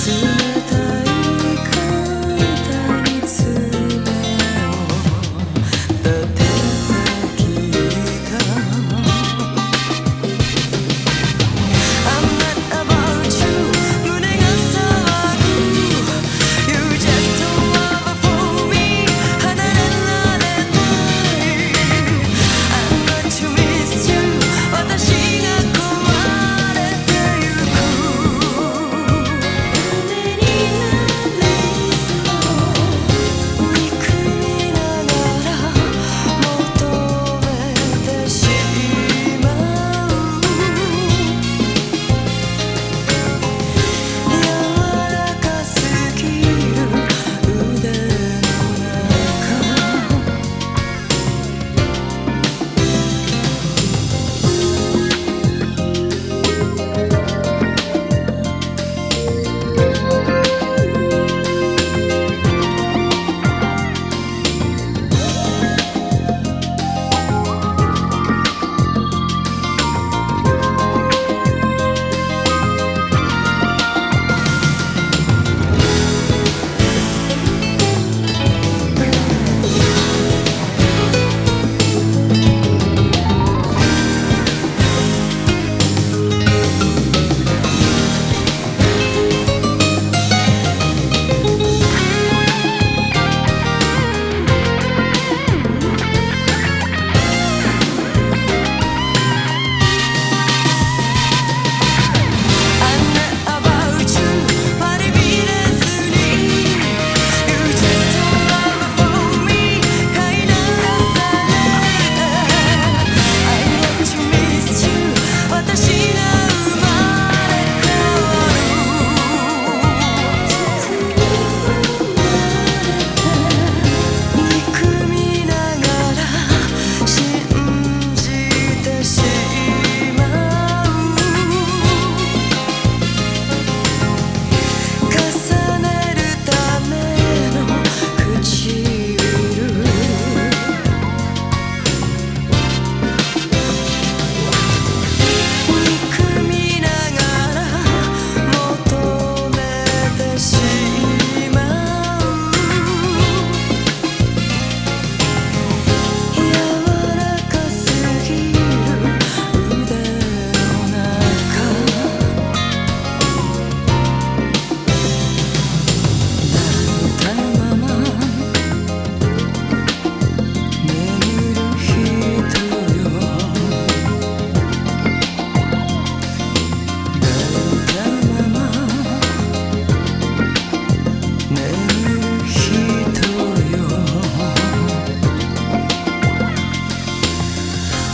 soon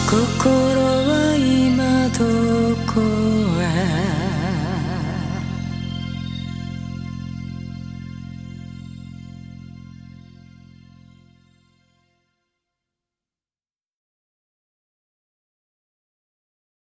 心